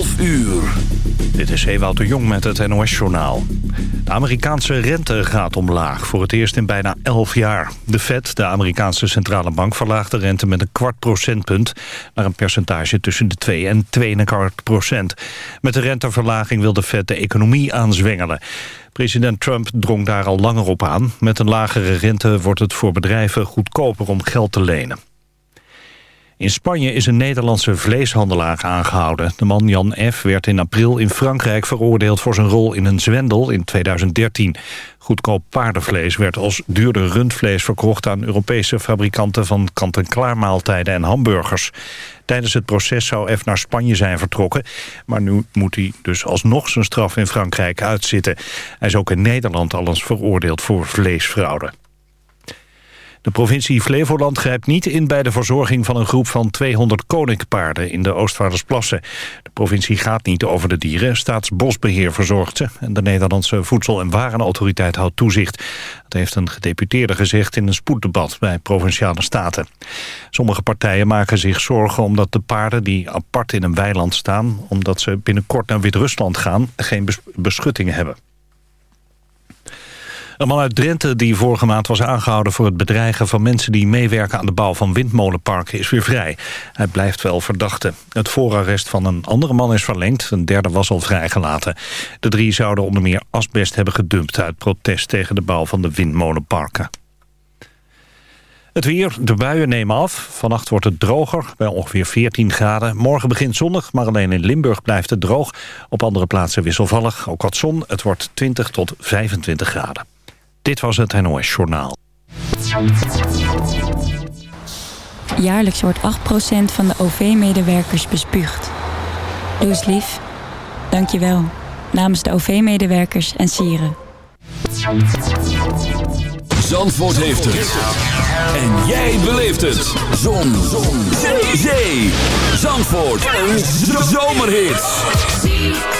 11 uur. Dit is Ewout Jong met het NOS-journaal. De Amerikaanse rente gaat omlaag, voor het eerst in bijna 11 jaar. De Fed, de Amerikaanse centrale bank, verlaagt de rente met een kwart procentpunt... naar een percentage tussen de 2 en 2,25 procent. Met de renteverlaging wil de Fed de economie aanzwengelen. President Trump drong daar al langer op aan. Met een lagere rente wordt het voor bedrijven goedkoper om geld te lenen. In Spanje is een Nederlandse vleeshandelaar aangehouden. De man Jan F. werd in april in Frankrijk veroordeeld voor zijn rol in een zwendel in 2013. Goedkoop paardenvlees werd als duurder rundvlees verkocht aan Europese fabrikanten van kant-en-klaar maaltijden en hamburgers. Tijdens het proces zou F naar Spanje zijn vertrokken, maar nu moet hij dus alsnog zijn straf in Frankrijk uitzitten. Hij is ook in Nederland al eens veroordeeld voor vleesfraude. De provincie Flevoland grijpt niet in bij de verzorging van een groep van 200 koninkpaarden in de Oostvaardersplassen. De provincie gaat niet over de dieren. Staatsbosbeheer verzorgt ze en de Nederlandse Voedsel- en Warenautoriteit houdt toezicht. Dat heeft een gedeputeerde gezegd in een spoeddebat bij Provinciale Staten. Sommige partijen maken zich zorgen omdat de paarden die apart in een weiland staan, omdat ze binnenkort naar Wit-Rusland gaan, geen beschutting hebben. Een man uit Drenthe die vorige maand was aangehouden voor het bedreigen van mensen die meewerken aan de bouw van windmolenparken is weer vrij. Hij blijft wel verdachte. Het voorarrest van een andere man is verlengd, een derde was al vrijgelaten. De drie zouden onder meer asbest hebben gedumpt uit protest tegen de bouw van de windmolenparken. Het weer, de buien nemen af. Vannacht wordt het droger, bij ongeveer 14 graden. Morgen begint zonnig, maar alleen in Limburg blijft het droog. Op andere plaatsen wisselvallig, ook wat zon. Het wordt 20 tot 25 graden. Dit was het NOS Journaal. Jaarlijks wordt 8% van de OV-medewerkers bespuugd. Doe eens lief. Dank je wel. Namens de OV-medewerkers en sieren. Zandvoort heeft het. En jij beleeft het. Zon. Zon. Zee. Zee. Zandvoort. Een zomerhit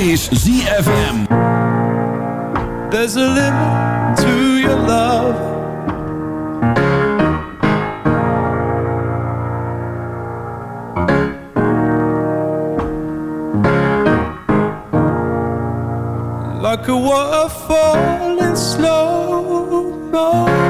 is ZFM. There's a limit to your love. Like a waterfall in slow motion.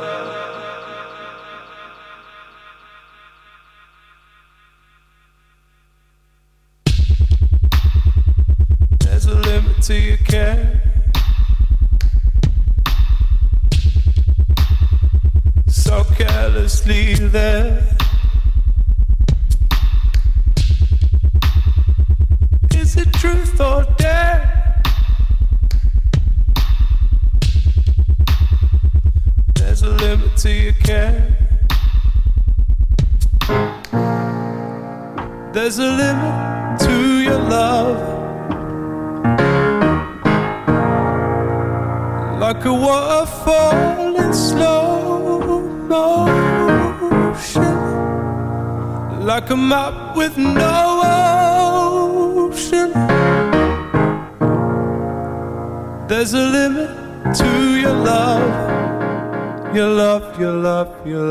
There's a limit to your love, your love, your love, your love.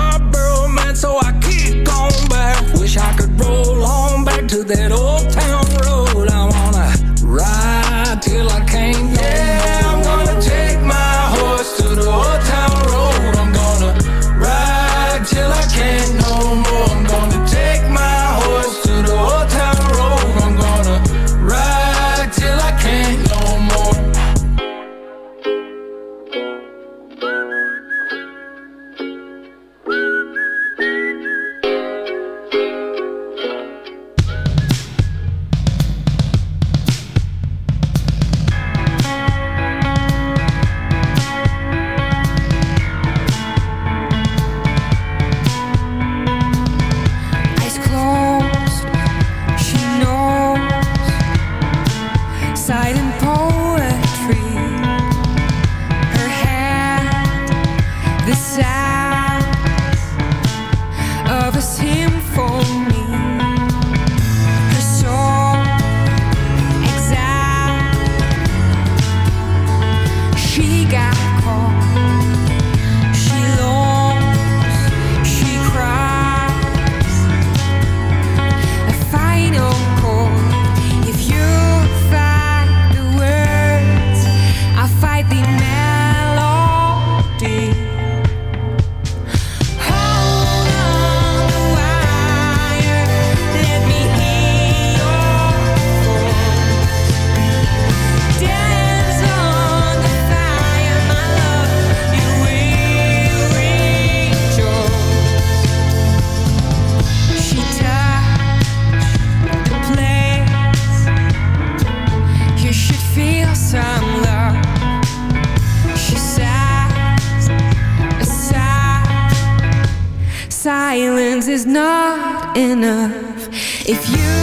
you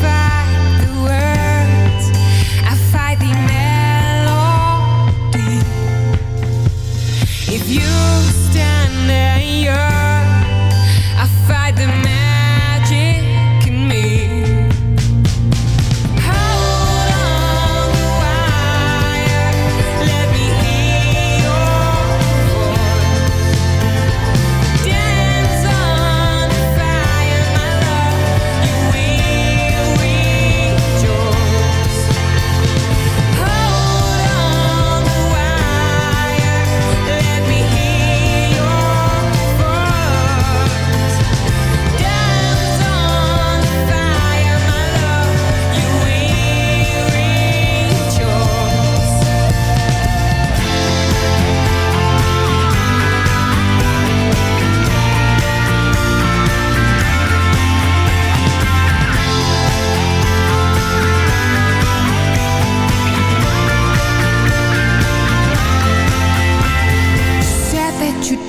fight the words I fight the melody. If you stand and yearn,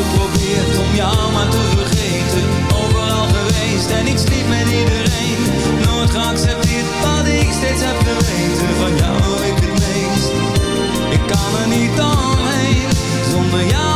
geprobeerd om jou maar te vergeten. Overal geweest en ik sliep met iedereen. Nooit geaccepteerd wat ik steeds heb geweten. Van jou ik het meest. Ik kan er niet omheen. Zonder jou